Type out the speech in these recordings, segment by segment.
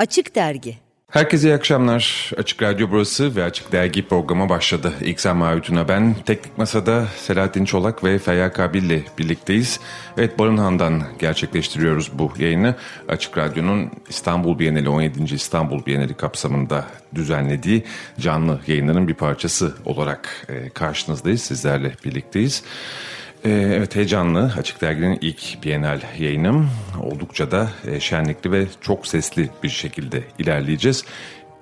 Açık Dergi Herkese iyi akşamlar. Açık Radyo burası ve Açık Dergi programı başladı. İksen Mavituna ben. Teknik Masa'da Selahattin Çolak ve Feyyak Kabil ile birlikteyiz. Evet Barınhan'dan gerçekleştiriyoruz bu yayını. Açık Radyo'nun İstanbul Bienali 17. İstanbul Bienali kapsamında düzenlediği canlı yayınların bir parçası olarak e, karşınızdayız. Sizlerle birlikteyiz. Ee, evet heyecanlı Açık Dergi'nin ilk Bienal yayınım. Oldukça da e, şenlikli ve çok sesli bir şekilde ilerleyeceğiz.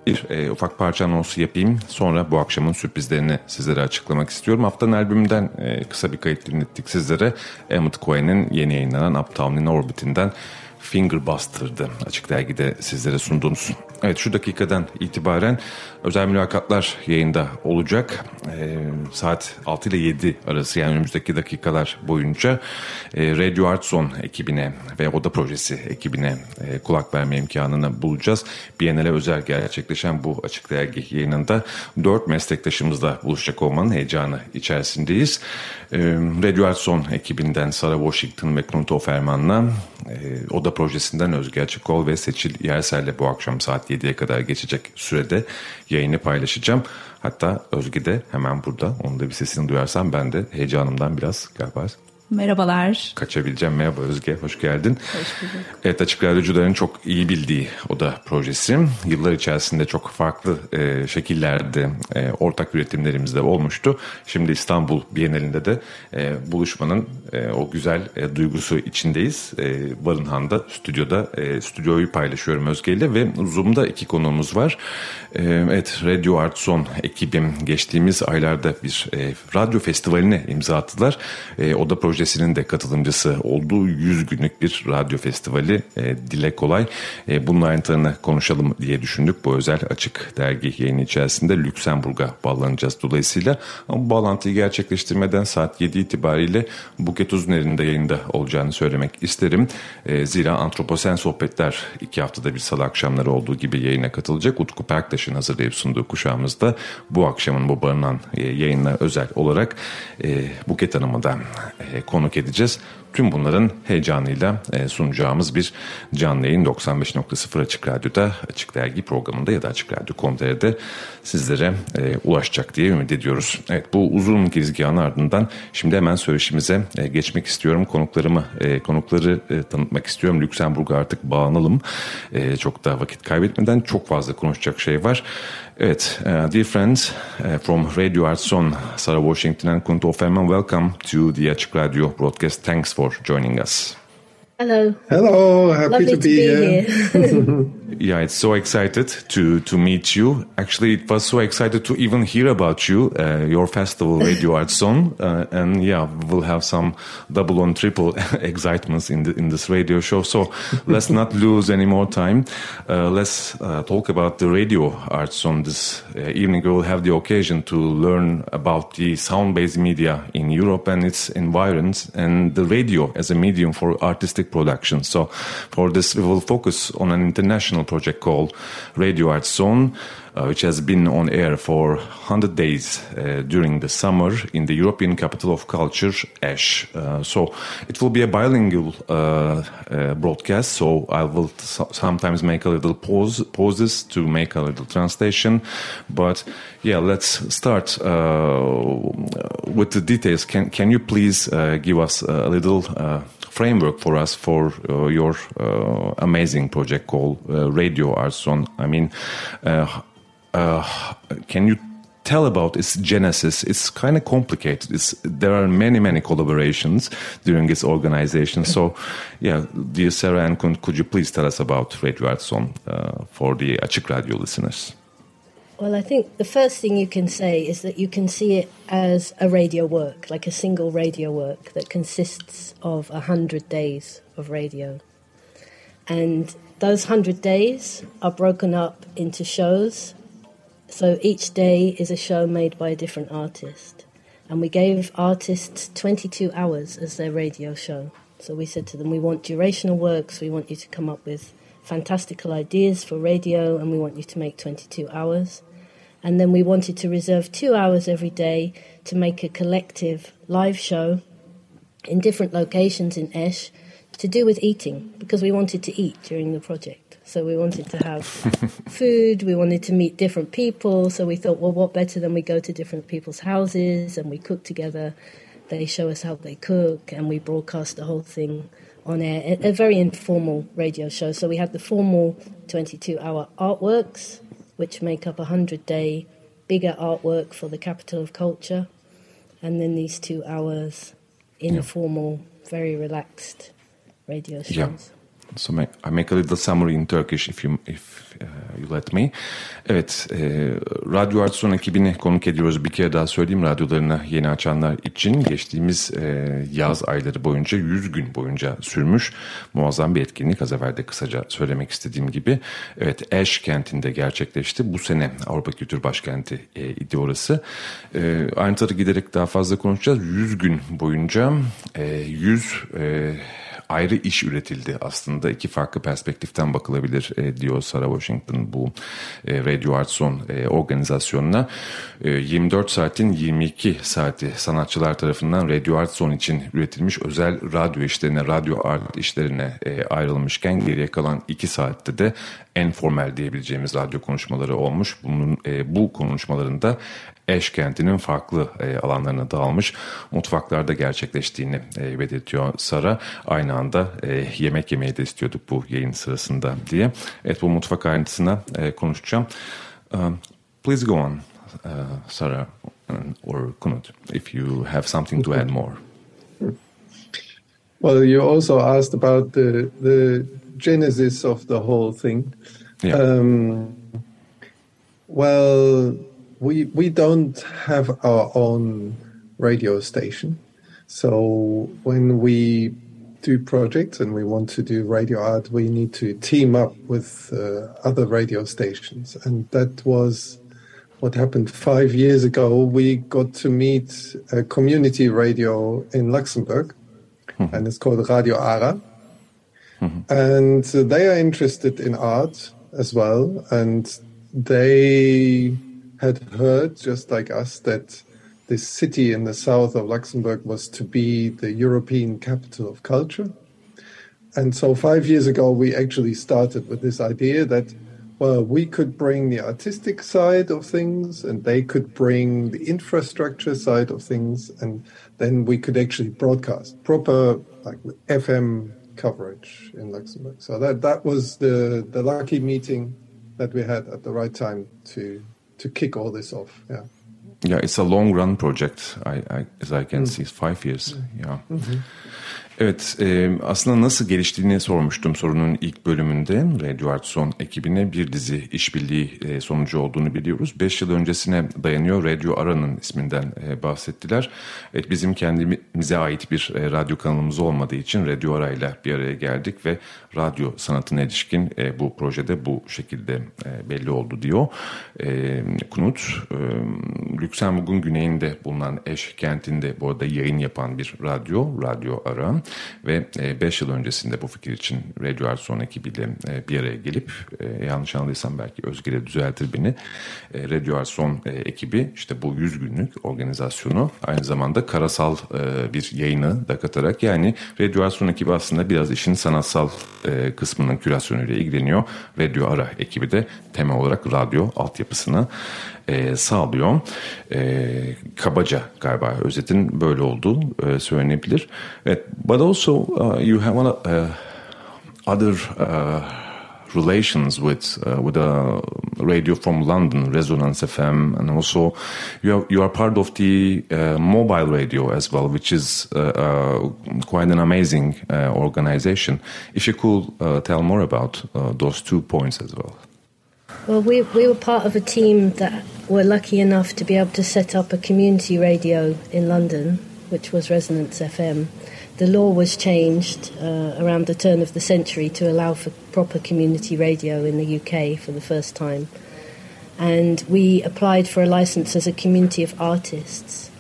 Bir e, ufak parça anonsu yapayım. Sonra bu akşamın sürprizlerini sizlere açıklamak istiyorum. Haftanın albümünden e, kısa bir kayıt dinlettik sizlere. Emmett Cohen'in yeni yayınlanan Uptown in Orbit'inden Fingerbuster'dı açık dergide sizlere sunduğumuz. Evet şu dakikadan itibaren özel mülakatlar yayında olacak. Ee, saat 6 ile 7 arası yani önümüzdeki dakikalar boyunca e, Radio Art Zone ekibine ve Oda Projesi ekibine e, kulak verme imkanını bulacağız. Biennale özel gerçekleşen bu açık dergi yayınında dört meslektaşımızla buluşacak olmanın heyecanı içerisindeyiz. E, Radio Art Zone ekibinden Sarah Washington ve Knut Oferman'la e, Oda Projesi'nden Özge Açıkol ve Seçil Yersel'le bu akşam saat 7'ye kadar geçecek sürede yayını paylaşacağım. Hatta Özge de hemen burada. Onun da bir sesini duyarsam ben de heyecanımdan biraz galiba Merhabalar. Kaçabileceğim. Merhaba Özge, hoş geldin. Hoş bulduk. Evet, Açık Radyocuların çok iyi bildiği o da projesi. Yıllar içerisinde çok farklı e, şekillerde e, ortak üretimlerimiz de olmuştu. Şimdi İstanbul Bienalinde de e, buluşmanın e, o güzel e, duygusu içindeyiz. E, Barınhan'da, stüdyoda, e, stüdyoyu paylaşıyorum Özge ile ve Zoom'da iki konuğumuz var. E, evet, Radio Art Son ekibim geçtiğimiz aylarda bir e, radyo festivaline imza attılar. E, o da proje projesinin de katılımcısı olduğu 100 günlük bir radyo festivali e, Dile Kolay. E, bunun ayrıntılarını konuşalım diye düşündük. Bu özel açık dergi yayını içerisinde Lüksemburg'a bağlanacağız dolayısıyla. Ama bu bağlantıyı gerçekleştirmeden saat 7 itibariyle Buket Uzuner'in de yayında olacağını söylemek isterim. E, zira Antroposen Sohbetler iki haftada bir salı akşamları olduğu gibi yayına katılacak. Utku Perktaş'ın hazırlayıp sunduğu kuşağımızda bu akşamın bu barınan e, yayınla özel olarak e, Buket Hanım'ı da e, konuk edeceğiz. Tüm bunların heyecanıyla e, sunacağımız bir canlı yayın 95.0 Açık Radyo'da, Açık Dergi programında ya da Açık Radyo.com.tr'de sizlere e, ulaşacak diye ümit ediyoruz. Evet bu uzun girizgahın ardından şimdi hemen söyleşimize e, geçmek istiyorum. Konuklarımı, konukları tanıtmak istiyorum. Lüksemburg'a artık bağlanalım. E, çok daha vakit kaybetmeden çok fazla konuşacak şey var. Evet, uh, dear friends uh, from Radio Artson, Sarah Washington and Kunto Offerman, welcome to the Açık Radio broadcast. Thanks for joining us. Hello. Hello, happy Lovely to be, here. here. Yeah, it's so excited to to meet you. Actually, it was so excited to even hear about you, uh, your festival Radio Art Zone, uh, and yeah, we'll have some double and triple excitements in the, in this radio show. So let's not lose any more time. Uh, let's uh, talk about the Radio Art Zone this uh, evening. We will have the occasion to learn about the sound-based media in Europe and its environs, and the radio as a medium for artistic production. So for this, we will focus on an international project called Radio Art Zone, uh, which has been on air for 100 days uh, during the summer in the European capital of culture, Ash. Uh, so it will be a bilingual uh, uh, broadcast. So I will so- sometimes make a little pause, pauses to make a little translation. But yeah, let's start uh, with the details. Can can you please uh, give us a little? Uh, framework for us for uh, your uh, amazing project called uh, Radio Arson. I mean, uh, uh, can you tell about its genesis? It's kind of complicated. It's, there are many, many collaborations during its organization. So, yeah, dear Sarah and Kun, could you please tell us about Radio Arson uh, for the Açık Radio listeners? Well, I think the first thing you can say is that you can see it as a radio work, like a single radio work that consists of a hundred days of radio. And those hundred days are broken up into shows. So each day is a show made by a different artist. And we gave artists 22 hours as their radio show. So we said to them, we want durational works, we want you to come up with fantastical ideas for radio, and we want you to make 22 hours. And then we wanted to reserve two hours every day to make a collective live show in different locations in Esch to do with eating, because we wanted to eat during the project. So we wanted to have food, we wanted to meet different people. So we thought, well, what better than we go to different people's houses and we cook together. They show us how they cook and we broadcast the whole thing on air. A, a very informal radio show. So we had the formal 22 hour artworks, which make up a 100 day bigger artwork for the capital of culture. And then these two hours informal, yeah. very relaxed radio shows. Yeah. So I make a little summary in Turkish if you if uh, you let me. Evet, e, Radyo Artson ekibini konuk ediyoruz. Bir kere daha söyleyeyim radyolarını yeni açanlar için geçtiğimiz e, yaz ayları boyunca 100 gün boyunca sürmüş muazzam bir etkinlik. Az evvel de kısaca söylemek istediğim gibi. Evet, Eş kentinde gerçekleşti. Bu sene Avrupa Kültür Başkenti e, idi orası. E, ayrıntıları giderek daha fazla konuşacağız. 100 gün boyunca e, 100... E, ayrı iş üretildi aslında. iki farklı perspektiften bakılabilir e, diyor Sarah Washington bu e, Radio Art Zone e, organizasyonuna. E, 24 saatin 22 saati sanatçılar tarafından Radio Art Zone için üretilmiş özel radyo işlerine, radyo art işlerine e, ayrılmışken geriye kalan 2 saatte de en formal diyebileceğimiz radyo konuşmaları olmuş. Bunun e, bu konuşmalarında Eş kentinin farklı e, alanlarına dağılmış mutfaklarda gerçekleştiğini e, belirtiyor Sara. Aynı anda e, yemek yemeyi de istiyorduk bu yayın sırasında diye. Evet bu mutfak ayrıntısına e, konuşacağım. Um, please go on uh, Sara or Kunut if you have something to add more. Well, you also asked about the the genesis of the whole thing. Yeah. Um, well, we we don't have our own radio station, so when we do projects and we want to do radio art, we need to team up with uh, other radio stations, and that was what happened five years ago. We got to meet a community radio in Luxembourg, mm-hmm. and it's called Radio Ara. Mm-hmm. And they are interested in art as well, and they had heard, just like us, that this city in the south of Luxembourg was to be the European capital of culture. And so five years ago, we actually started with this idea that, well, we could bring the artistic side of things and they could bring the infrastructure side of things. And then we could actually broadcast proper like FM coverage in Luxembourg. So that, that was the, the lucky meeting that we had at the right time to to kick all this off. Yeah. Yeah, it's a long run project. I, I as I can mm. see, five years. Yeah. Mm-hmm. Evet, e, aslında nasıl geliştiğini sormuştum sorunun ilk bölümünde. Radio Art Son ekibine bir dizi işbirliği e, sonucu olduğunu biliyoruz. Beş yıl öncesine dayanıyor. Radio Ara'nın isminden e, bahsettiler. Evet, bizim kendimize ait bir e, radyo kanalımız olmadığı için Radio Ara ile bir araya geldik ve radyo sanatına ilişkin e, bu projede bu şekilde e, belli oldu diyor. E, Knut, e, Lüksemburg'un güneyinde bulunan Eş kentinde bu arada yayın yapan bir radyo, Radio Ara. Ve 5 e, yıl öncesinde bu fikir için Radio Arson ekibiyle e, bir araya gelip e, yanlış anladıysam belki Özgür'e düzeltir beni. Radio Arson ekibi işte bu 100 günlük organizasyonu aynı zamanda karasal bir yayını da katarak yani Radio Arson ekibi aslında biraz işin sanatsal kısmının kürasyonuyla ilgileniyor. Radio Ara ekibi de temel olarak radyo altyapısını e, sağlıyor. E, kabaca galiba özetin böyle olduğu e, söylenebilir. Evet, but also uh, you have uh, other uh, relations with uh, with a radio from London, Resonance FM, and also you are, you are part of the uh, mobile radio as well, which is uh, uh quite an amazing uh, organization. If you could uh, tell more about those two points as well. Well, we, we were part of a team that were lucky enough to be able to set up a community radio in London, which was Resonance FM. The law was changed uh, around the turn of the century to allow for proper community radio in the UK for the first time. And we applied for a license as a community of artists.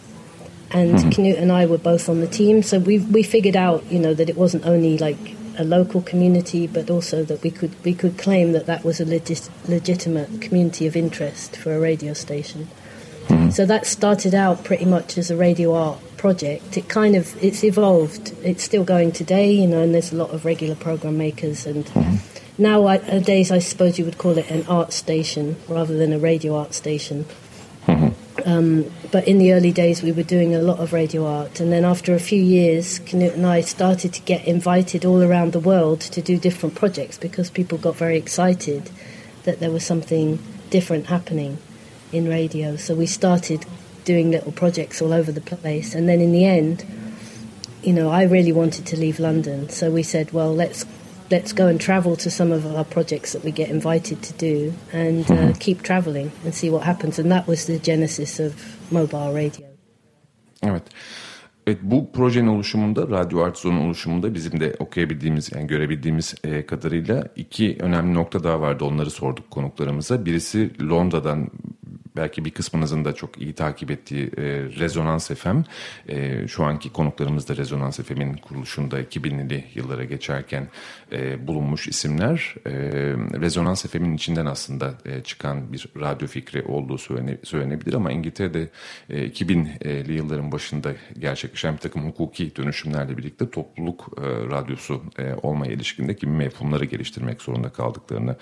And mm-hmm. Knut and I were both on the team, so we we figured out, you know, that it wasn't only like a local community, but also that we could we could claim that that was a legit, legitimate community of interest for a radio station. Mm-hmm. So that started out pretty much as a radio art project. It kind of it's evolved. It's still going today, you know, and there's a lot of regular program makers and. Mm-hmm. nowadays I suppose you would call it an art station rather than a radio art station. Um, but in the early days, we were doing a lot of radio art. And then after a few years, Knut and I started to get invited all around the world to do different projects because people got very excited that there was something different happening in radio. So we started doing little projects all over the place. And then in the end, you know, I really wanted to leave London. So we said, well, let's let's go and travel to some of our projects that we get invited to do and uh, mm-hmm. keep traveling and see what happens. And that was the genesis of mobile radio. Evet. Evet bu projenin oluşumunda, Radyo Art Zone'un oluşumunda bizim de okuyabildiğimiz, yani görebildiğimiz e, kadarıyla iki önemli nokta daha vardı. Onları sorduk konuklarımıza. Birisi Londra'dan belki bir kısmınızın da çok iyi takip ettiği e, Rezonans FM. E, şu anki konuklarımız da Rezonans FM'in kuruluşunda 2000'li yıllara geçerken e, bulunmuş isimler. E, Rezonans FM'in içinden aslında e, çıkan bir radyo fikri olduğu söylene, söylenebilir ama İngiltere'de e, 2000'li yılların başında gerçekleşen bir takım hukuki dönüşümlerle birlikte topluluk e, radyosu e, olmaya ilişkinde mefhumları geliştirmek zorunda kaldıklarını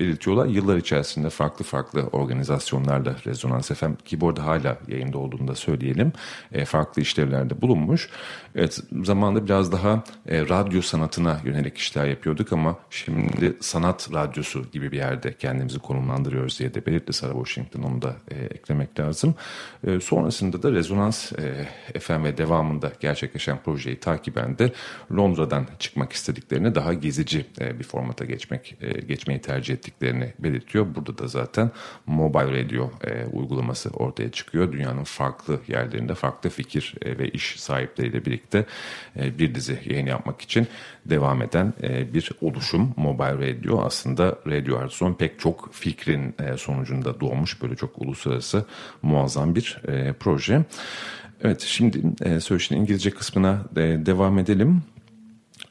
belirtiyorlar. Yıllar içerisinde farklı farklı organizasyonlarla Rezonans FM ki hala yayında olduğunu da söyleyelim. E, farklı işlevlerde bulunmuş. Evet zamanında biraz daha e, radyo sanatına yönelik işler yapıyorduk ama şimdi sanat radyosu gibi bir yerde kendimizi konumlandırıyoruz diye de belirtti Sarah Washington onu da e, eklemek lazım. E, sonrasında da Rezonans e, FM ve devamında gerçekleşen projeyi takiben de Londra'dan çıkmak istediklerini daha gezici e, bir formata geçmek e, geçmeyi tercih ettiklerini belirtiyor. Burada da zaten mobile radio e, uygulaması ortaya çıkıyor. Dünyanın farklı yerlerinde farklı fikir e, ve iş sahipleriyle birlikte e, bir dizi yayın yapmak için devam eden e, bir oluşum. Mobile Radio aslında Radio Artson pek çok fikrin e, sonucunda doğmuş böyle çok uluslararası muazzam bir e, proje. Evet şimdi e, söyleşinin İngilizce kısmına e, devam edelim.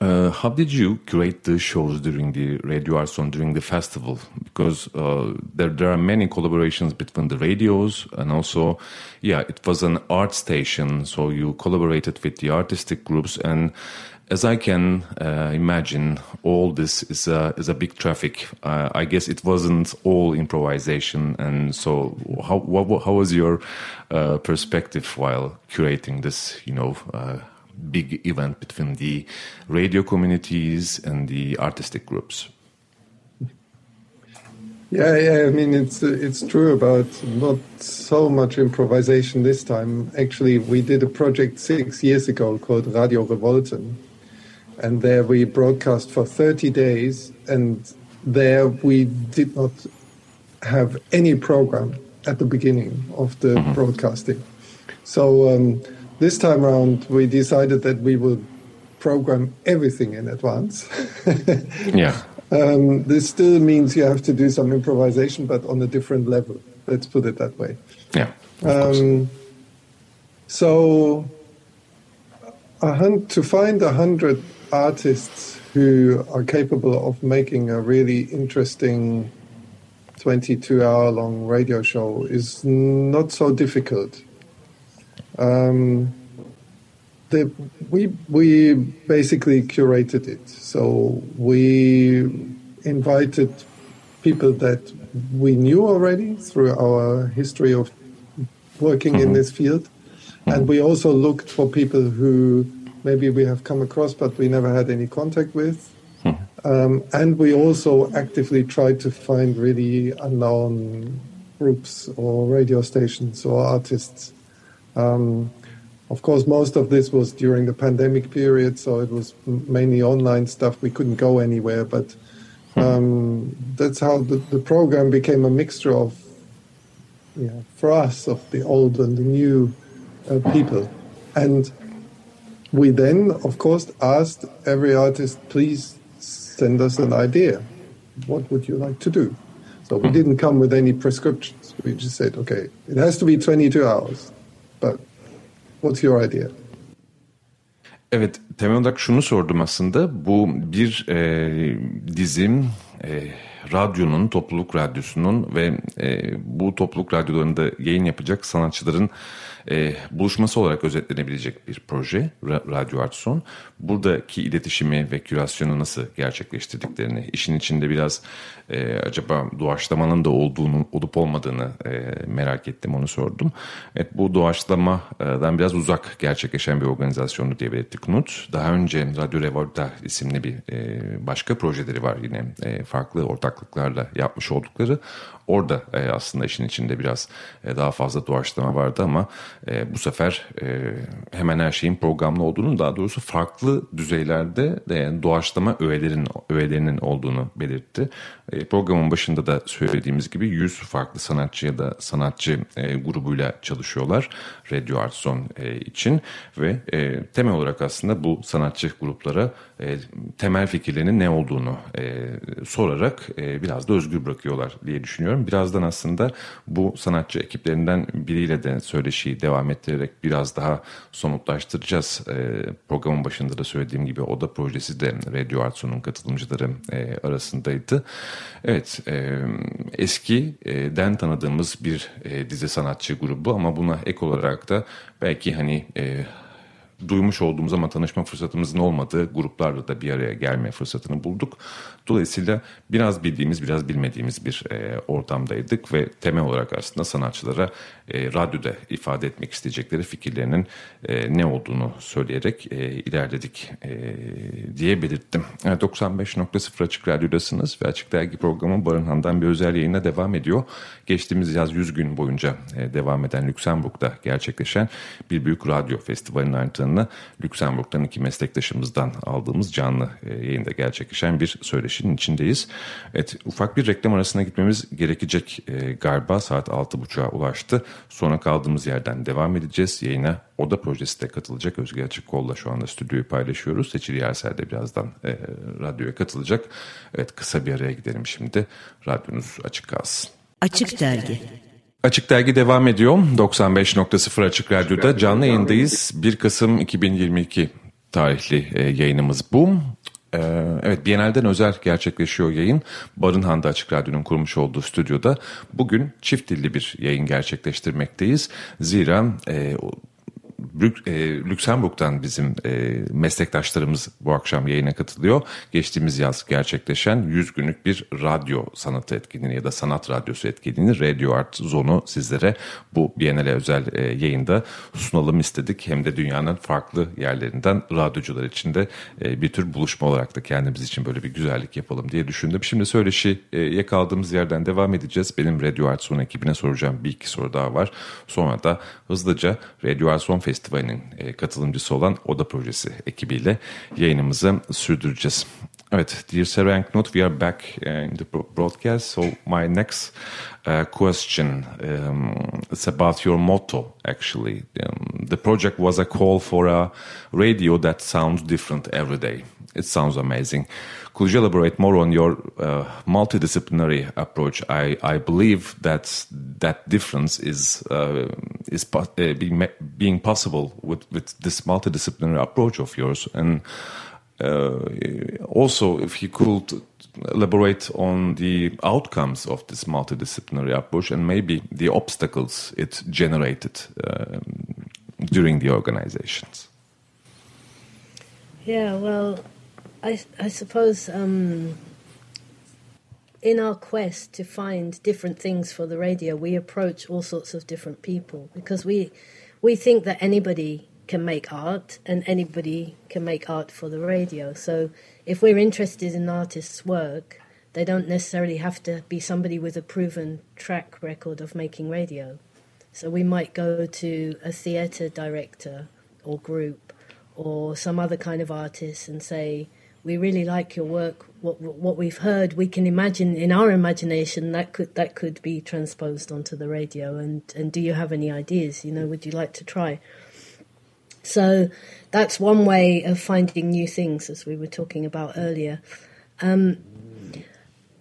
Uh, how did you create the shows during the Radio Arson during the festival? Because uh, there there are many collaborations between the radios and also, yeah, it was an art station, so you collaborated with the artistic groups and. As I can uh, imagine, all this is a is a big traffic. Uh, I guess it wasn't all improvisation, and so how what, how was your uh, perspective while curating this? You know big event between the radio communities and the artistic groups. Yeah, yeah. I mean, it's it's true about not so much improvisation this time. Actually, we did a project six years ago called Radio Revolten, and there we broadcast for thirty days, and there we did not have any program at the beginning of the mm-hmm. broadcasting. So um, this time around, we decided that we will program everything in advance. yeah. Um, this still means you have to do some improvisation, but on a different level. Let's put it that way. Yeah. Um, so, a hun- to find a hundred artists who are capable of making a really interesting 22 hour long radio show is not so difficult. Um, the, we we basically curated it. So we invited people that we knew already through our history of working mm-hmm. in this field, and we also looked for people who maybe we have come across but we never had any contact with. Mm-hmm. Um, and we also actively tried to find really unknown groups or radio stations or artists um, of course, most of this was during the pandemic period, so it was mainly online stuff. We couldn't go anywhere, but um, that's how the, the, program became a mixture of, you know, for us, of the old and the new uh, people. And we then, of course, asked every artist, please send us an idea. What would you like to do? So we didn't come with any prescriptions. We just said, okay, it has to be 22 hours. What's your idea? Evet, temel olarak şunu sordum aslında. Bu bir e, dizim e, radyonun, topluluk radyosunun ve e, bu topluluk radyolarında yayın yapacak sanatçıların e, buluşması olarak özetlenebilecek bir proje Radyo Artson. Buradaki iletişimi ve kürasyonu nasıl gerçekleştirdiklerini, işin içinde biraz e, acaba doğaçlamanın da olduğunu, olup olmadığını e, merak ettim, onu sordum. Evet, bu doğaçlamadan biraz uzak gerçekleşen bir organizasyonu diye belirtti Knut. Daha önce Radyo Revolta isimli bir e, başka projeleri var yine e, farklı ortaklıklarla yapmış oldukları. Orada e, aslında işin içinde biraz e, daha fazla doğaçlama vardı ama e, bu sefer e, hemen her şeyin programlı olduğunu daha doğrusu farklı düzeylerde de yani doğaçlama öğelerin, öğelerinin olduğunu belirtti. E, programın başında da söylediğimiz gibi 100 farklı sanatçı ya da sanatçı e, grubuyla çalışıyorlar Radio Art Zone e, için ve e, temel olarak aslında bu sanatçı gruplara e, temel fikirlerinin ne olduğunu e, sorarak e, biraz da özgür bırakıyorlar diye düşünüyorum. Birazdan aslında bu sanatçı ekiplerinden biriyle de söyleşiyi devam ettirerek biraz daha somutlaştıracağız. E, programın başında da söylediğim gibi Oda projesi de Radio Artso'nun katılımcıları e, arasındaydı. Evet, e, eskiden tanıdığımız bir e, dizi sanatçı grubu ama buna ek olarak da belki hani e, duymuş olduğumuz ama tanışma fırsatımızın olmadığı gruplarla da bir araya gelme fırsatını bulduk. Dolayısıyla biraz bildiğimiz, biraz bilmediğimiz bir e, ortamdaydık ve temel olarak aslında sanatçılara e, radyoda ifade etmek isteyecekleri fikirlerinin e, ne olduğunu söyleyerek e, ilerledik e, diye belirttim. Yani 95.0 Açık Radyo'dasınız ve Açık Dergi programı Barınhan'dan bir özel yayına devam ediyor. Geçtiğimiz yaz 100 gün boyunca e, devam eden Lüksemburg'da gerçekleşen bir büyük radyo festivalinin ardından Lüksemburg'dan iki meslektaşımızdan aldığımız canlı e, yayında gerçekleşen bir söyleşinin içindeyiz. Evet ufak bir reklam arasına gitmemiz gerekecek e, galiba saat 6.30'a ulaştı. Sonra kaldığımız yerden devam edeceğiz. Yayına Oda projesi de katılacak. Özge Açıkkol'la şu anda stüdyoyu paylaşıyoruz. Seçili Yersel de birazdan e, radyoya katılacak. Evet kısa bir araya gidelim şimdi. Radyonuz açık kalsın. Açık Dergi Açık Dergi devam ediyor. 95.0 Açık Radyo'da canlı yayındayız. 1 Kasım 2022 tarihli e, yayınımız bu. Ee, evet Bienal'den özel gerçekleşiyor yayın. Barınhan'da Açık Radyo'nun kurmuş olduğu stüdyoda. Bugün çift dilli bir yayın gerçekleştirmekteyiz. Zira e, Brük, e, Lüksemburg'dan bizim e, meslektaşlarımız bu akşam yayına katılıyor. Geçtiğimiz yaz gerçekleşen 100 günlük bir radyo sanatı etkinliği ya da sanat radyosu etkinliğini Radio Art Zone'u sizlere bu Biennale özel e, yayında sunalım istedik. Hem de dünyanın farklı yerlerinden radyocular için de bir tür buluşma olarak da kendimiz için böyle bir güzellik yapalım diye düşündüm. Şimdi söyleşiye kaldığımız yerden devam edeceğiz. Benim Radio Art Zone ekibine soracağım bir iki soru daha var. Sonra da hızlıca Radio Art Zone Festival Festivali'nin e, katılımcısı olan Oda Projesi ekibiyle yayınımızı sürdüreceğiz. Evet, dear Sarah and we are back uh, in the broadcast. So my next uh, question um, is about your motto. Actually, um, the project was a call for a radio that sounds different every day. It sounds amazing. Could you elaborate more on your uh, multidisciplinary approach? I, I believe that that difference is uh, is uh, being, being possible with, with this multidisciplinary approach of yours, and also if you could elaborate on the outcomes of this multidisciplinary approach and maybe the obstacles it generated um, during the organizations. Yeah, well, I, I suppose um, in our quest to find different things for the radio, we approach all sorts of different people because we we think that anybody can make art and anybody can make art for the radio. So if we're interested in artists' work, they don't necessarily have to be somebody with a proven track record of making radio. So we might go to a theatre director or group or some other kind of artist and say, we really like your work. What what we've heard, we can imagine in our imagination that could that could be transposed onto the radio. And and do you have any ideas? You know, would you like to try? So that's one way of finding new things, as we were talking about earlier. Um,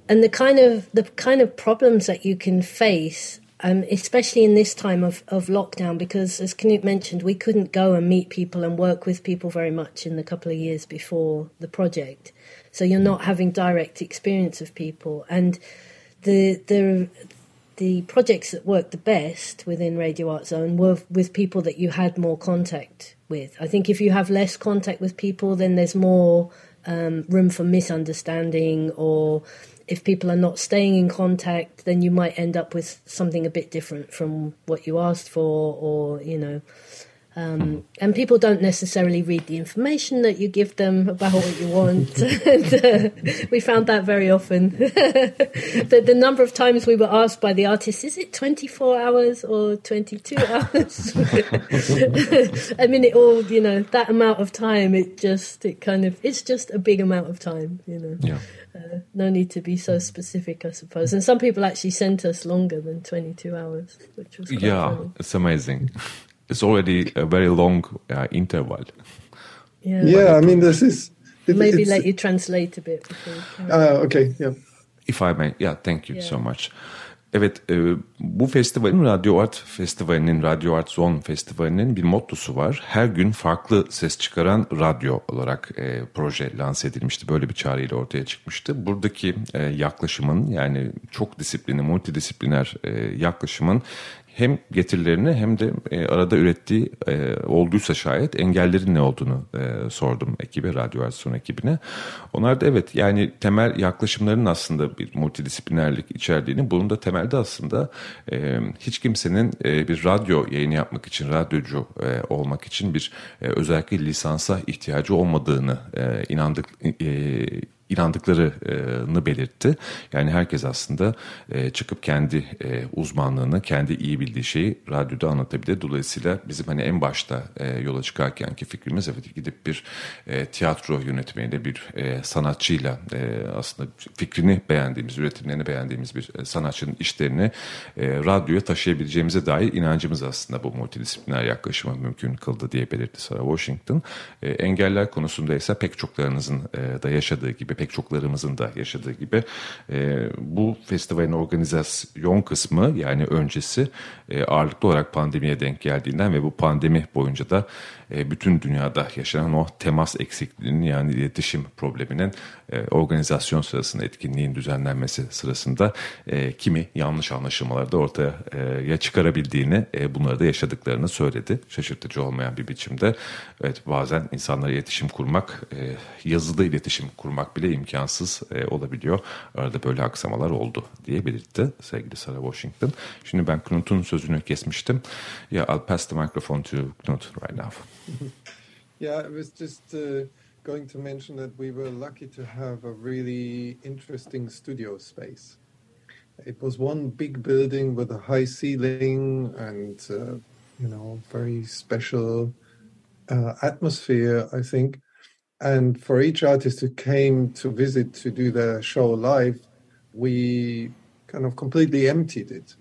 and the kind of the kind of problems that you can face um, especially in this time of, of lockdown, because as Knut mentioned, we couldn't go and meet people and work with people very much in the couple of years before the project. so you're not having direct experience of people. And the the the projects that worked the best within Radio Art Zone were with people that you had more contact with. I think if you have less contact with people, then there's more um, room for misunderstanding or if people are not staying in contact, then you might end up with something a bit different from what you asked for, or you know. Um, and people don't necessarily read the information that you give them about what you want. and, uh, we found that very often. the, the, number of times we were asked by the artist, is it 24 hours or 22 hours? I mean, it all, you know, that amount of time, it just, it kind of, it's just a big amount of time, you know. Yeah. Uh, no need to be so specific, I suppose. And some people actually sent us longer than 22 hours, which was yeah, funny. it's amazing. It's already a very long uh, interval. Yeah, yeah. I mean, this is it, maybe let you translate a bit. Uh, okay, yeah. If I may, yeah, thank you yeah. so much. Evet, e, bu festivalin Radyo Art Festivali'nin, Radyo Art Zone Festivali'nin bir mottosu var. Her gün farklı ses çıkaran radyo olarak e, proje lanse edilmişti. Böyle bir çağrıyla ortaya çıkmıştı. Buradaki e, yaklaşımın yani çok disiplini, multidisipliner e, yaklaşımın hem getirilerini hem de e, arada ürettiği e, olduysa şayet engellerin ne olduğunu e, sordum ekibe, radyovasyon ekibine. Onlar da evet yani temel yaklaşımların aslında bir multidisiplinerlik içerdiğini, bunun da temelde aslında e, hiç kimsenin e, bir radyo yayını yapmak için, radyocu e, olmak için bir e, özellikle lisansa ihtiyacı olmadığını e, inandık e, inandıklarını belirtti. Yani herkes aslında e, çıkıp kendi e, uzmanlığını, kendi iyi bildiği şeyi radyoda anlatabilir. Dolayısıyla bizim hani en başta e, yola çıkarkenki fikrimiz evet gidip bir tiyatro yönetmeniyle, bir sanatçıyla aslında fikrini beğendiğimiz, üretimlerini beğendiğimiz bir sanatçının işlerini radyoya taşıyabileceğimize dair inancımız aslında bu multidisipliner yaklaşımı mümkün kıldı diye belirtti Sarah Washington. Engeller konusunda ise pek çoklarınızın da yaşadığı gibi pek çoklarımızın da yaşadığı gibi. E, bu festivalin organizasyon kısmı yani öncesi e, ağırlıklı olarak pandemiye denk geldiğinden ve bu pandemi boyunca da bütün dünyada yaşanan o temas eksikliğinin yani iletişim probleminin e, organizasyon sırasında etkinliğin düzenlenmesi sırasında e, kimi yanlış anlaşılmalar da ortaya ya çıkarabildiğini bunları da yaşadıklarını söyledi. Şaşırtıcı olmayan bir biçimde. Evet bazen insanlara iletişim kurmak, yazılı iletişim kurmak bile imkansız olabiliyor. Arada böyle aksamalar oldu diye belirtti sevgili Sarah Washington. Şimdi ben Knut'un sözünü kesmiştim. Yeah, I'll pass the microphone to Knut right now. Yeah, I was just uh, going to mention that we were lucky to have a really interesting studio space. It was one big building with a high ceiling and, uh, you know, very special uh, atmosphere, I think. And for each artist who came to visit to do their show live, we kind of completely emptied it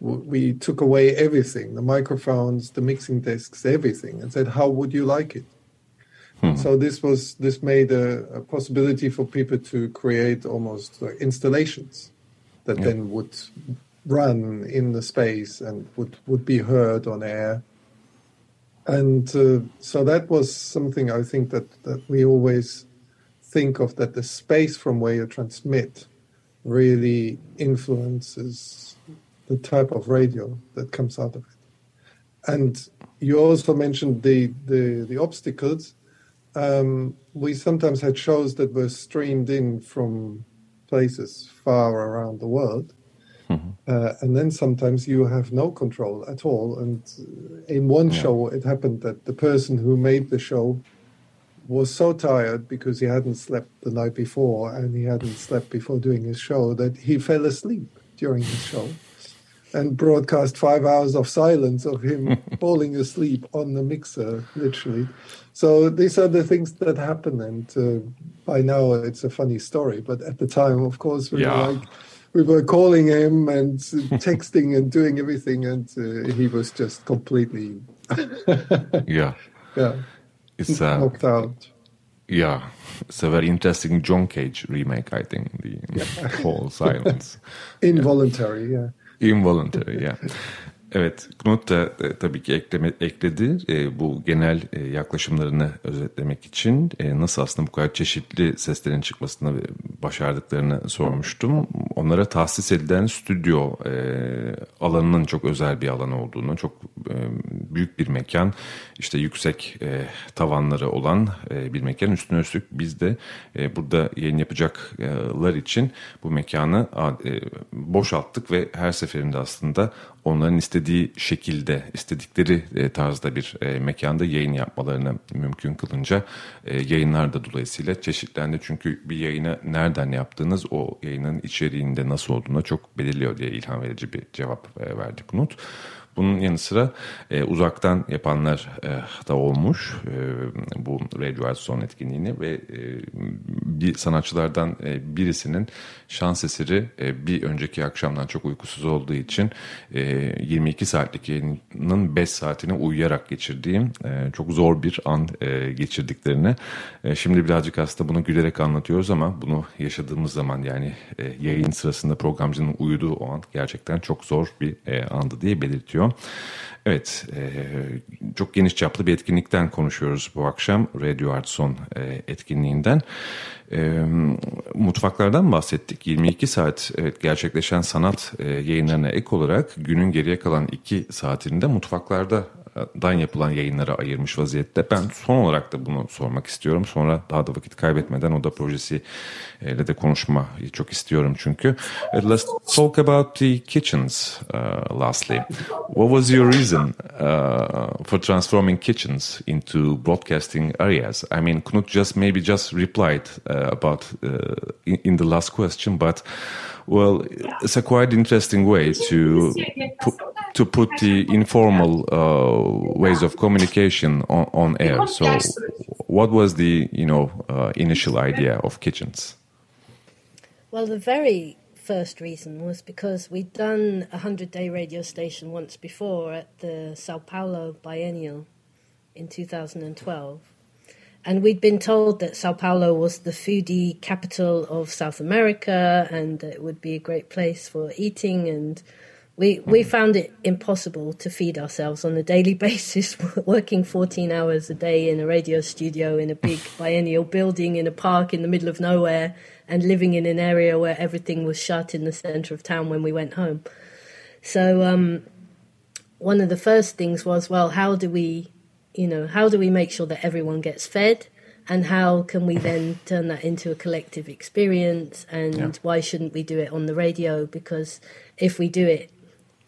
we took away everything the microphones the mixing desks everything and said how would you like it hmm. so this was this made a, a, possibility for people to create almost uh, installations that yeah. then would run in the space and would would be heard on air and uh, so that was something i think that that we always think of that the space from where you transmit really influences the type of radio that comes out of it. And you also mentioned the the, the obstacles. Um, we sometimes had shows that were streamed in from places far around the world. Mm-hmm. Uh, and then sometimes you have no control at all. And in one yeah. show, it happened that the person who made the show was so tired because he hadn't slept the night before and he hadn't slept before doing his show that he fell asleep during the show and broadcast five hours of silence of him falling asleep on the mixer, literally. So these are the things that happen, and uh, by now it's a funny story. But at the time, of course, we yeah. were like, we were calling him and texting and doing everything, and uh, he was just completely, yeah, yeah, it's uh, knocked out. Yeah, it's a very interesting John Cage remake. I think the yeah. whole silence, involuntary, yeah. Involuntary, yeah. Evet, Knut da e, tabii ki ekleme, ekledi. E, bu genel e, yaklaşımlarını özetlemek için e, nasıl aslında bu kadar çeşitli seslerin çıkmasını başardıklarını sormuştum. Onlara tahsis edilen stüdyo e, alanının çok özel bir alan olduğunu, çok e, büyük bir mekan, işte yüksek e, tavanları olan e, bir mekan. Üstüne üstlük biz de e, burada yayın yapacaklar için bu mekanı e, boşalttık ve her seferinde aslında onların istediği şekilde, istedikleri e, tarzda bir e, mekanda yayın yapmalarını mümkün kılınca e, yayınlar da dolayısıyla çeşitlendi. Çünkü bir yayını nereden yaptığınız o yayının içeriğinde nasıl olduğuna çok belirliyor diye ilham verici bir cevap verdi Knut. Bunun yanı sıra e, uzaktan yapanlar e, da olmuş e, bu Radio Son etkinliğini ve e, bir sanatçılardan e, birisinin şans eseri e, bir önceki akşamdan çok uykusuz olduğu için e, 22 saatlik yayının 5 saatini uyuyarak geçirdiğim e, çok zor bir an e, geçirdiklerini. E, şimdi birazcık aslında bunu gülerek anlatıyoruz ama bunu yaşadığımız zaman yani e, yayın sırasında programcının uyuduğu o an gerçekten çok zor bir e, andı diye belirtiyor. Evet, e, çok geniş çaplı bir etkinlikten konuşuyoruz bu akşam. Radio Art Son e, etkinliğinden. E, mutfaklardan bahsettik. 22 saat evet, gerçekleşen sanat e, yayınlarına ek olarak günün geriye kalan 2 saatinde mutfaklarda dan yapılan yayınlara ayırmış vaziyette. Ben son olarak da bunu sormak istiyorum. Sonra daha da vakit kaybetmeden o da projesiyle de konuşmayı çok istiyorum çünkü. Let's talk about the kitchens uh, lastly. What was your reason uh, for transforming kitchens into broadcasting areas? I mean, Knut just maybe just replied uh, about uh, in, in the last question, but well, it's a quite interesting way to put, to put the informal uh, ways of communication on, on, air. So, what was the you know uh, initial idea of kitchens? Well, the very first reason was because we'd done a hundred day radio station once before at the Sao Paulo Biennial in 2012 and we'd been told that Sao Paulo was the foodie capital of South America and that it would be a great place for eating. And we, we found it impossible to feed ourselves on a daily basis, working 14 hours a day in a radio studio in a big biennial building in a park in the middle of nowhere and living in an area where everything was shut in the center of town when we went home. So, um, one of the first things was, well, how do we you know, how do we make sure that everyone gets fed? And how can we then turn that into a collective experience? And yeah. why shouldn't we do it on the radio? Because if we do it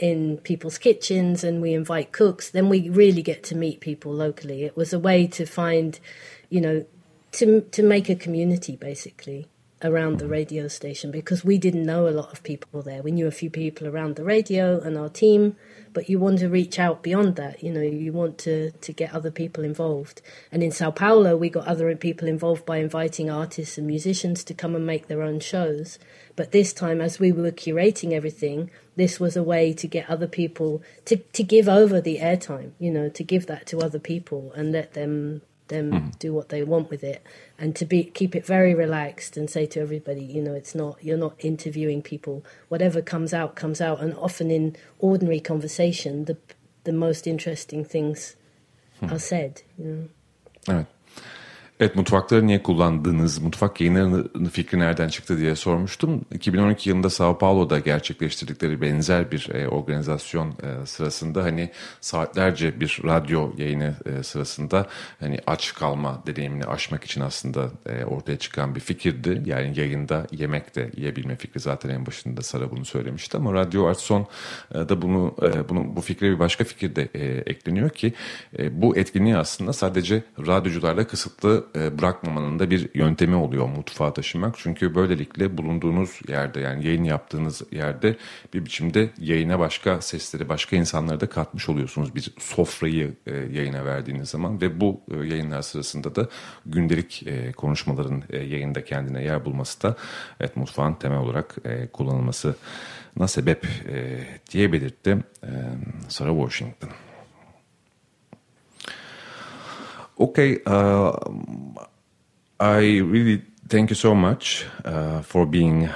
in people's kitchens and we invite cooks, then we really get to meet people locally. It was a way to find, you know, to to make a community basically around the radio station because we didn't know a lot of people there. We knew a few people around the radio and our team, but you want to reach out beyond that. You know, you want to to get other people involved. And in Sao Paulo, we got other people involved by inviting artists and musicians to come and make their own shows. But this time, as we were curating everything, this was a way to get other people to to give over the airtime. You know, to give that to other people and let them them mm. do what they want with it and to be keep it very relaxed and say to everybody you know it's not you're not interviewing people whatever comes out comes out and often in ordinary conversation the the most interesting things mm. are said you know right Evet mutfakları niye kullandınız? Mutfak yayınlarının fikri nereden çıktı diye sormuştum. 2012 yılında Sao Paulo'da gerçekleştirdikleri benzer bir e, organizasyon e, sırasında hani saatlerce bir radyo yayını e, sırasında hani aç kalma deneyimini aşmak için aslında e, ortaya çıkan bir fikirdi. Yani yayında yemek de yiyebilme fikri zaten en başında Sara bunu söylemişti ama Radyo Artson e, da bunu e, bunu bu fikre bir başka fikir de e, ekleniyor ki e, bu etkinliği aslında sadece radyocularla kısıtlı bırakmamanın da bir yöntemi oluyor mutfağa taşımak. Çünkü böylelikle bulunduğunuz yerde yani yayın yaptığınız yerde bir biçimde yayına başka sesleri, başka insanları da katmış oluyorsunuz. Bir sofrayı e, yayına verdiğiniz zaman ve bu e, yayınlar sırasında da gündelik konuşmaların yayında kendine yer bulması da evet mutfağın temel olarak kullanılması na sebep diye belirtti Sarah Washington. Okay, uh, I really thank you so much uh, for being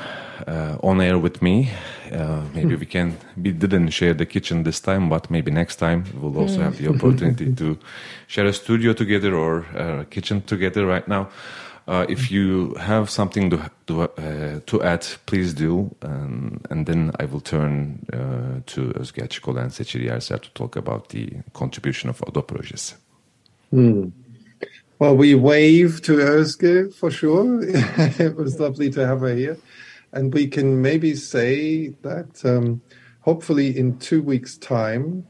uh, on air with me. Uh, maybe we can. We didn't share the kitchen this time, but maybe next time we'll also have the opportunity to share a studio together or a kitchen together. Right now, uh, if you have something to to, uh, to add, please do, um, and then I will turn uh, to Özge Açıkoğlu and Seçil Yerser to talk about the contribution of Oda projesi. Hmm. Well, we wave to Özge for sure. it was lovely to have her here. And we can maybe say that um, hopefully in two weeks' time,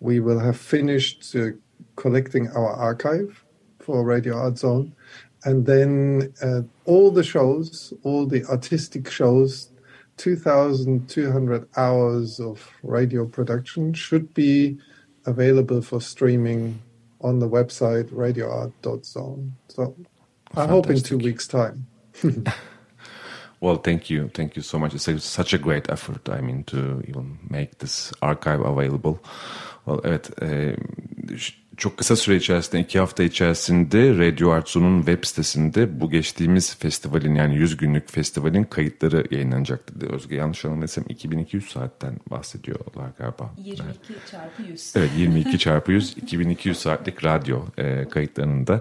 we will have finished uh, collecting our archive for Radio Art Zone. And then uh, all the shows, all the artistic shows, 2,200 hours of radio production should be available for streaming on the website radioart.zone. So I hope in two weeks' time. well, thank you. Thank you so much. It's such a great effort, I mean, to even make this archive available. Well, evet, e, um, çok kısa süre içerisinde iki hafta içerisinde Radio Artsu'nun web sitesinde bu geçtiğimiz festivalin yani 100 günlük festivalin kayıtları yayınlanacaktı. Özge yanlış anlamıyorsam 2200 saatten bahsediyorlar galiba. 22 çarpı 100. Evet 22 çarpı 100 2200 saatlik radyo e, kayıtlarının da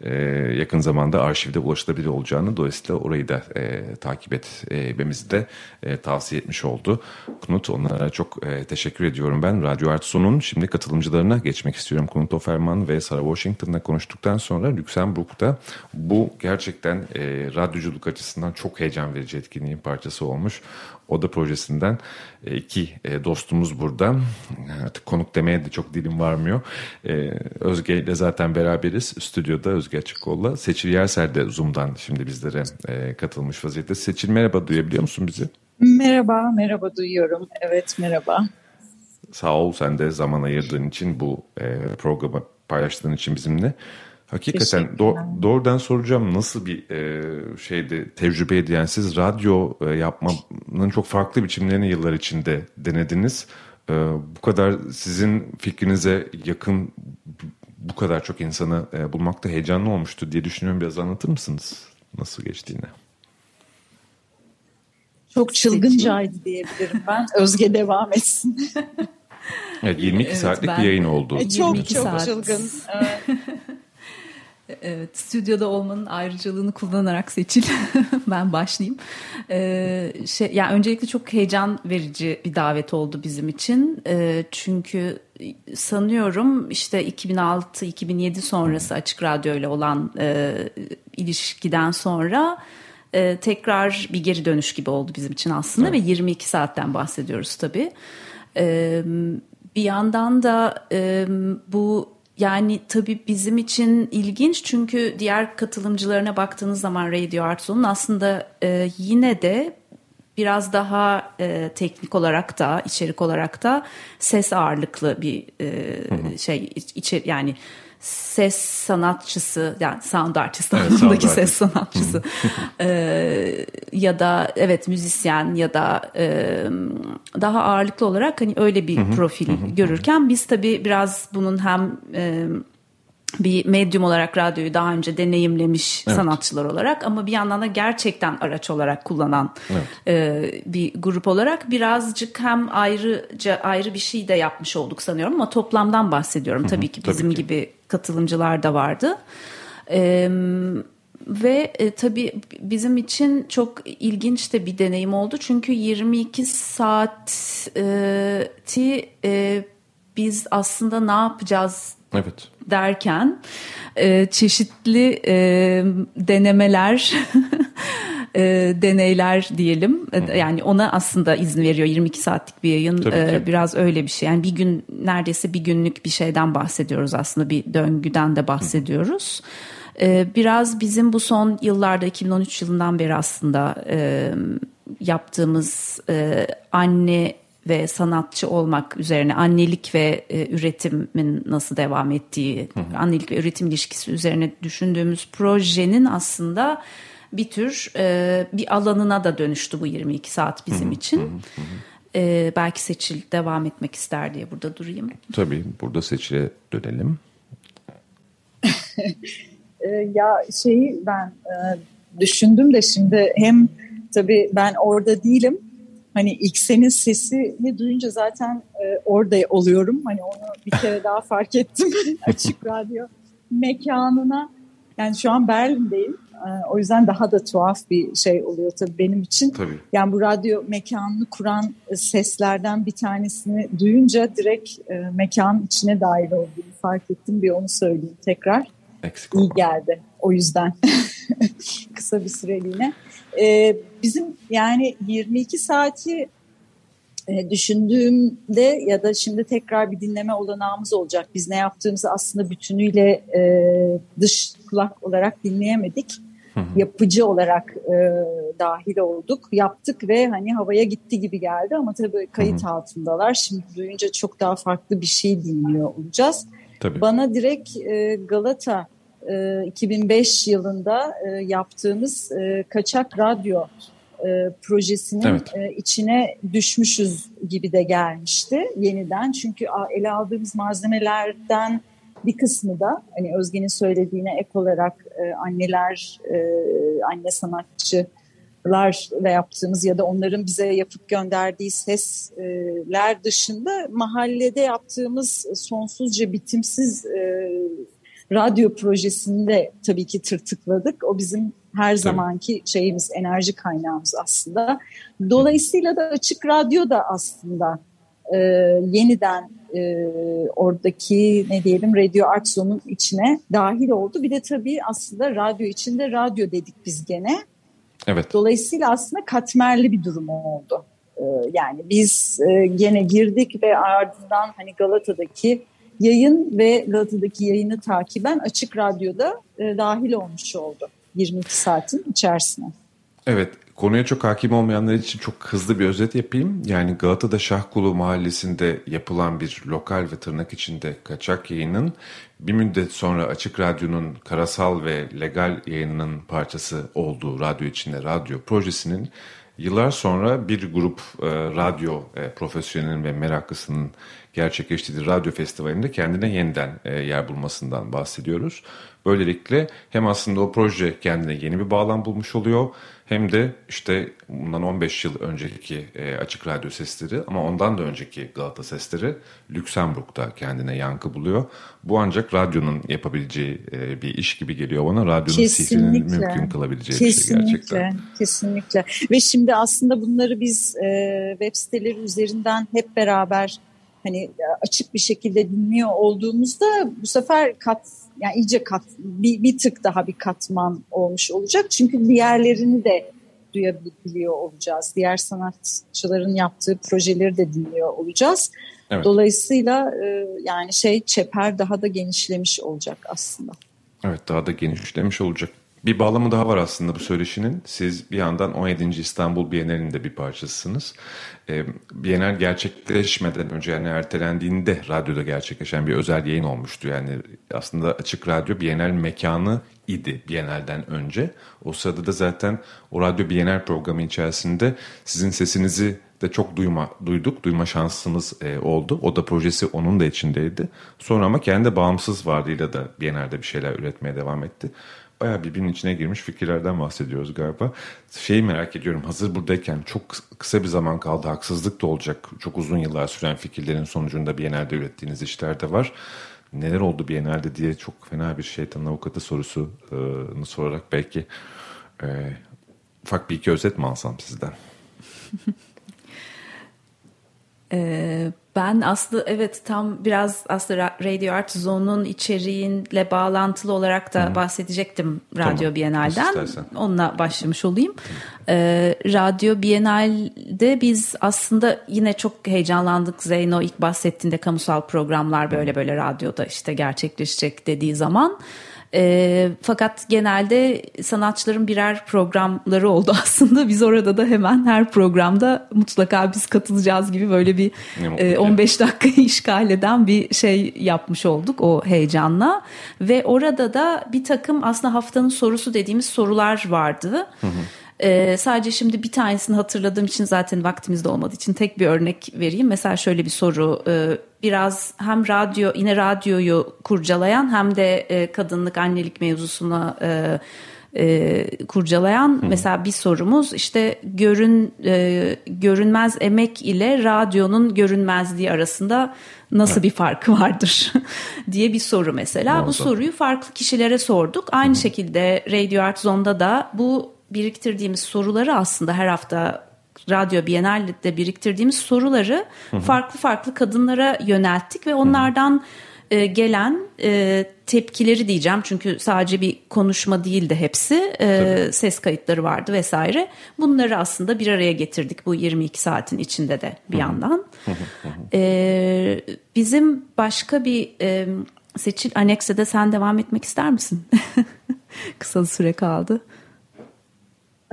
e, yakın zamanda arşivde ulaşılabilir olacağını dolayısıyla orayı da e, takip etmemizi de e, tavsiye etmiş oldu. Knut onlara çok e, teşekkür ediyorum ben. Radyo Artsu'nun şimdi katılımcılarına geçmek istiyorum. Knut Knut Offerman ve Sarah Washington'la konuştuktan sonra Lüksemburg'da bu gerçekten e, radyoculuk açısından çok heyecan verici etkinliğin parçası olmuş. Oda projesinden e, iki e, dostumuz burada. Artık konuk demeye de çok dilim varmıyor. E, Özge ile zaten beraberiz. Stüdyoda Özge Açıkkol'la. Seçil Yerser de Zoom'dan şimdi bizlere e, katılmış vaziyette. Seçil merhaba duyabiliyor musun bizi? Merhaba, merhaba duyuyorum. Evet merhaba. Sağ ol sen de zaman ayırdığın için bu e, programı paylaştığın için bizimle. Hakikaten do doğrudan soracağım nasıl bir e, şeydi tecrübeydi yani siz radyo e, yapmanın çok farklı biçimlerini yıllar içinde denediniz. E, bu kadar sizin fikrinize yakın bu kadar çok insanı e, bulmakta heyecanlı olmuştu diye düşünüyorum biraz anlatır mısınız nasıl geçtiğini? Çok çılgıncaydı diyebilirim ben. Özge devam etsin. Evet 22 evet, saatlik ben, bir yayın oldu. E, çok çok saat. çılgın. Evet. Evet, stüdyoda olmanın ayrıcalığını kullanarak seçil. ben başlayayım. Ee, şey, yani öncelikle çok heyecan verici bir davet oldu bizim için. Ee, çünkü sanıyorum işte 2006-2007 sonrası Açık Radyo ile olan e, ilişkiden sonra e, tekrar bir geri dönüş gibi oldu bizim için aslında evet. ve 22 saatten bahsediyoruz tabii. Evet bir yandan da e, bu yani tabii bizim için ilginç çünkü diğer katılımcılarına baktığınız zaman Radio Artso'nun aslında e, yine de biraz daha e, teknik olarak da içerik olarak da ses ağırlıklı bir e, şey içer yani ses sanatçısı yani sound artist evet, anlamındaki ses sanatçısı. Ee, ya da evet müzisyen ya da e, daha ağırlıklı olarak hani öyle bir profil görürken biz tabii biraz bunun hem e, bir medyum olarak radyoyu daha önce deneyimlemiş evet. sanatçılar olarak ama bir yandan da gerçekten araç olarak kullanan evet. e, bir grup olarak birazcık hem ayrıca ayrı bir şey de yapmış olduk sanıyorum ama toplamdan bahsediyorum. Hı hı, tabii ki bizim tabii ki. gibi katılımcılar da vardı. E, ve e, tabii bizim için çok ilginç de bir deneyim oldu. Çünkü 22 saati e, biz aslında ne yapacağız Evet. Derken e, çeşitli e, denemeler, e, deneyler diyelim. Hı. Yani ona aslında izin veriyor 22 saatlik bir yayın. E, biraz öyle bir şey. Yani bir gün neredeyse bir günlük bir şeyden bahsediyoruz aslında. Bir döngüden de bahsediyoruz. E, biraz bizim bu son yıllarda 2013 yılından beri aslında e, yaptığımız e, anne ve sanatçı olmak üzerine annelik ve e, üretimin nasıl devam ettiği, hı hı. annelik ve üretim ilişkisi üzerine düşündüğümüz projenin aslında bir tür e, bir alanına da dönüştü bu 22 saat bizim hı hı. için. Hı hı. E, belki Seçil devam etmek ister diye burada durayım. Tabii burada Seçil'e dönelim. e, ya şeyi ben e, düşündüm de şimdi hem tabii ben orada değilim. Hani ilk senin sesini duyunca zaten e, orada oluyorum. Hani onu bir kere daha fark ettim. Açık radyo mekanına. Yani şu an Berlin'deyim. E, o yüzden daha da tuhaf bir şey oluyor tabii benim için. Tabii. Yani bu radyo mekanını kuran seslerden bir tanesini duyunca direkt e, mekanın içine dahil olduğunu fark ettim. Bir onu söyleyeyim tekrar. Eksik İyi geldi o yüzden. Kısa bir süreliğine. Ee, bizim yani 22 saati e, düşündüğümde ya da şimdi tekrar bir dinleme olanağımız olacak. Biz ne yaptığımızı aslında bütünüyle e, dış kulak olarak dinleyemedik. Yapıcı olarak e, dahil olduk, yaptık ve hani havaya gitti gibi geldi ama tabii kayıt altındalar. Şimdi duyunca çok daha farklı bir şey dinliyor olacağız. Tabii. Bana direkt e, Galata e, 2005 yılında e, yaptığımız e, Kaçak Radyo e, projesinin Evet. e, içine düşmüşüz gibi de gelmişti yeniden. Çünkü ele aldığımız malzemelerden bir kısmı da hani Özge'nin söylediğine ek olarak e, anneler, e, anne sanatçılarla yaptığımız ya da onların bize yapıp gönderdiği sesler dışında mahallede yaptığımız sonsuzca bitimsiz e, radyo projesini de tabii ki tırtıkladık. O bizim her zamanki şeyimiz, enerji kaynağımız aslında. Dolayısıyla da açık radyo da aslında e, yeniden e, oradaki ne diyelim Radio Art Zone'un içine dahil oldu. Bir de tabii aslında radyo içinde radyo dedik biz gene. Evet. Dolayısıyla aslında katmerli bir durum oldu. Ee, yani biz e, gene girdik ve ardından hani Galata'daki yayın ve Galata'daki yayını takiben Açık Radyo'da e, dahil olmuş oldu 22 saatin içerisine. Evet, konuya çok hakim olmayanlar için çok hızlı bir özet yapayım. Yani Galata'da Şahkulu mahallesinde yapılan bir lokal ve tırnak içinde kaçak yayının bir müddet sonra Açık Radyo'nun karasal ve legal yayınının parçası olduğu radyo içinde radyo projesinin yıllar sonra bir grup e, radyo e, profesyonelinin ve meraklısının gerçekleştirdiği radyo festivalinde kendine yeniden e, yer bulmasından bahsediyoruz. Böylelikle hem aslında o proje kendine yeni bir bağlam bulmuş oluyor hem de işte bundan 15 yıl önceki e, açık radyo sesleri ama ondan da önceki Galata sesleri Lüksemburg'da kendine yankı buluyor. Bu ancak radyonun yapabileceği e, bir iş gibi geliyor bana. Radyonun sihrini mümkün kılabileceği kesinlikle, bir şey gerçekten. Kesinlikle. Ve şimdi aslında bunları biz e, web siteleri üzerinden hep beraber hani açık bir şekilde dinliyor olduğumuzda bu sefer kat yani iyice kat bir, bir tık daha bir katman olmuş olacak. Çünkü diğerlerini de duyabiliyor olacağız. Diğer sanatçıların yaptığı projeleri de dinliyor olacağız. Evet. Dolayısıyla e, yani şey çeper daha da genişlemiş olacak aslında. Evet daha da genişlemiş olacak. Bir bağlamı daha var aslında bu söyleşinin. Siz bir yandan 17. İstanbul Bienalinin de bir parçasısınız. E, Bienal gerçekleşmeden önce yani ertelendiğinde radyoda gerçekleşen bir özel yayın olmuştu. Yani aslında Açık Radyo Bienal mekanı idi Bienal'den önce. O sırada da zaten o Radyo Bienal programı içerisinde sizin sesinizi de çok duyma duyduk. Duyma şansımız e, oldu. O da projesi onun da içindeydi. Sonra ama kendi bağımsız varlığıyla da Bienal'de bir şeyler üretmeye devam etti. Bayağı birbirinin içine girmiş fikirlerden bahsediyoruz galiba. Şeyi merak ediyorum hazır buradayken çok kısa bir zaman kaldı. Haksızlık da olacak. Çok uzun yıllar süren fikirlerin sonucunda Bienal'de ürettiğiniz işler de var. Neler oldu Bienal'de diye çok fena bir şeytan avukatı sorusunu sorarak belki e, ufak bir iki özet mi alsam sizden? Ee, ben aslında evet tam biraz aslında Radio Art Zone'un içeriğinle bağlantılı olarak da Hı-hı. bahsedecektim Radyo tamam. Bienal'den. Onunla başlamış olayım. Ee, Radyo Bienal'de biz aslında yine çok heyecanlandık. Zeyno ilk bahsettiğinde kamusal programlar böyle böyle radyoda işte gerçekleşecek dediği zaman. E, fakat genelde sanatçıların birer programları oldu aslında. Biz orada da hemen her programda mutlaka biz katılacağız gibi böyle bir e, 15 dakika işgal eden bir şey yapmış olduk o heyecanla. Ve orada da bir takım aslında haftanın sorusu dediğimiz sorular vardı. Hı hı. Ee, sadece şimdi bir tanesini hatırladığım için zaten vaktimiz de olmadığı için tek bir örnek vereyim. Mesela şöyle bir soru e, biraz hem radyo yine radyoyu kurcalayan hem de e, kadınlık annelik mevzusuna e, e, kurcalayan Hı. mesela bir sorumuz işte görün e, görünmez emek ile radyonun görünmezliği arasında nasıl evet. bir farkı vardır diye bir soru mesela. Muazzam. Bu soruyu farklı kişilere sorduk. Aynı Hı. şekilde Radio Art Zone'da da bu biriktirdiğimiz soruları aslında her hafta Radyo Biennale'de biriktirdiğimiz soruları farklı farklı kadınlara yönelttik ve onlardan e, gelen e, tepkileri diyeceğim. Çünkü sadece bir konuşma değildi hepsi. E, ses kayıtları vardı vesaire. Bunları aslında bir araya getirdik bu 22 saatin içinde de bir yandan. E, bizim başka bir e, seçil anekse de sen devam etmek ister misin? Kısa süre kaldı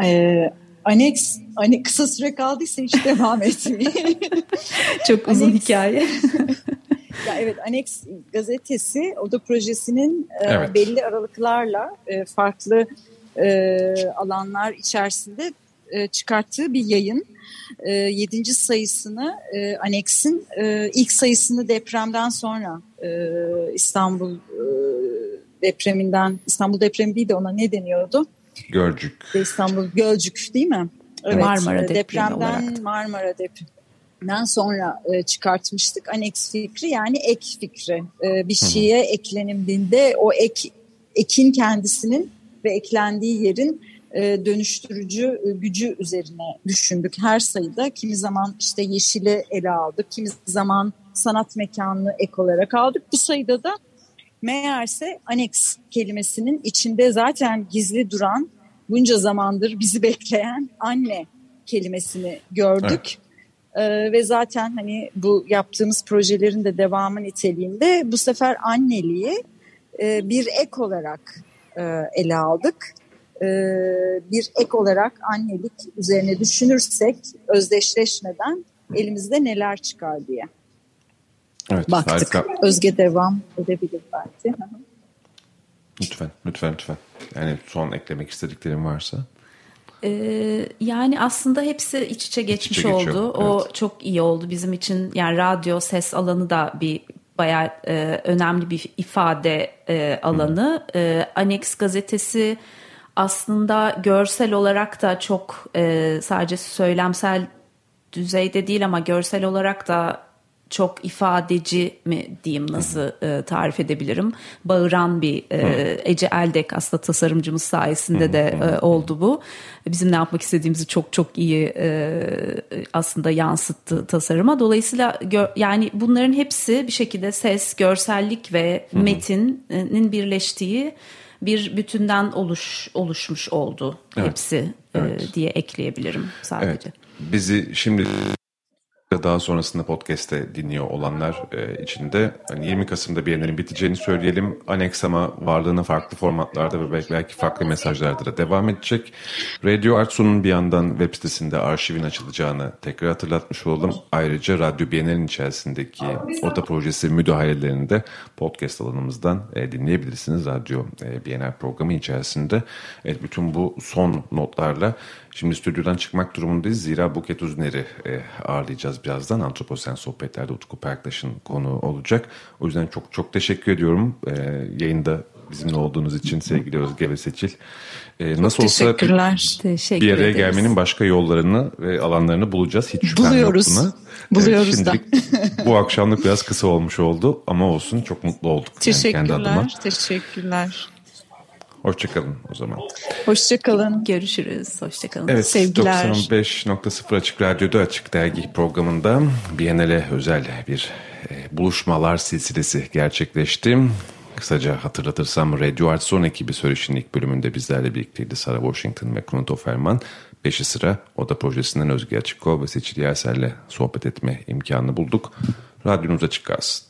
ee, Aneks, hani kısa süre kaldıysa hiç devam etmeyeyim. Çok uzun Aneks, hikaye. Ya evet Annex gazetesi oda projesinin e, evet. belli aralıklarla e, farklı e, alanlar içerisinde çıkarttığı bir yayın. Yedinci sayısını Anex'in ilk sayısını depremden sonra İstanbul depreminden İstanbul depremi değil de ona ne deniyordu? Gölcük. İstanbul Gölcük değil mi? Evet, Marmara depremden Marmara depremi den sonra e, çıkartmıştık. Aneks fikri yani ek fikri. E, bir şeye ekleniminde o ek ekin kendisinin ve eklendiği yerin e, dönüştürücü e, gücü üzerine düşündük. Her sayıda kimi zaman işte yeşili ele aldık, kimi zaman sanat mekanını ek olarak aldık. Bu sayıda da meğerse aneks kelimesinin içinde zaten gizli duran bunca zamandır bizi bekleyen anne kelimesini gördük. Evet. Ee, ve zaten hani bu yaptığımız projelerin de devamı niteliğinde bu sefer anneliği e, bir ek olarak e, ele aldık. E, bir ek olarak annelik üzerine düşünürsek özdeşleşmeden elimizde neler çıkar diye. Evet, Baktık. Harika. Özge devam edebilir belki. lütfen, lütfen, lütfen. Yani son eklemek istediklerim varsa. Ee, yani aslında hepsi iç içe geçmiş iç içe oldu. Geçiyor, o evet. çok iyi oldu bizim için. Yani radyo ses alanı da bir bayağı e, önemli bir ifade e, alanı. E, Annex gazetesi aslında görsel olarak da çok e, sadece söylemsel düzeyde değil ama görsel olarak da çok ifadeci mi diyeyim nasıl e, tarif edebilirim? Bağıran bir e, Ece Eldek aslında tasarımcımız sayesinde de e, oldu bu. Bizim ne yapmak istediğimizi çok çok iyi e, aslında yansıttı tasarıma. Dolayısıyla gör, yani bunların hepsi bir şekilde ses görsellik ve metinin birleştiği bir bütünden oluş oluşmuş oldu. Evet. hepsi evet. E, diye ekleyebilirim sadece. Evet. Bizi şimdi daha sonrasında podcast'te dinliyor olanlar e, için hani 20 Kasım'da Biennale'in biteceğini söyleyelim. Aneksama varlığına farklı formatlarda ve belki, farklı mesajlarda da devam edecek. Radio Artsu'nun bir yandan web sitesinde arşivin açılacağını tekrar hatırlatmış olalım. Ayrıca Radyo Biennale'in içerisindeki oda projesi müdahalelerini de podcast alanımızdan e, dinleyebilirsiniz. Radyo e, Biennale programı içerisinde. Evet, bütün bu son notlarla Şimdi stüdyodan çıkmak durumundayız. Zira Buket Uzner'i e, ağırlayacağız birazdan. Antroposen Sohbetler'de Utku Perktaş'ın konu olacak. O yüzden çok çok teşekkür ediyorum. E, yayında bizimle olduğunuz için sevgili Özge ve Seçil. E, nasıl olsa Teşekkür bir araya ederiz. gelmenin başka yollarını ve alanlarını bulacağız. Hiç şüphem Buluyoruz. yok buna. Buluyoruz e, da. bu akşamlık biraz kısa olmuş oldu ama olsun çok mutlu olduk. Teşekkürler. Yani kendi adıma. Teşekkürler. Hoşçakalın o zaman. Hoşçakalın. Görüşürüz. Hoşçakalın. Evet, Sevgiler. 95.0 Açık Radyo'da Açık Dergi programında Biennale özel bir e, buluşmalar silsilesi gerçekleşti. Kısaca hatırlatırsam Radio Art Son ekibi söyleşinin ilk bölümünde bizlerle birlikteydi Sarah Washington ve Knut Offerman. Beşi sıra Oda Projesi'nden Özge Açıkkol ve Seçil Yersel'le sohbet etme imkanını bulduk. Radyonuz açık kalsın.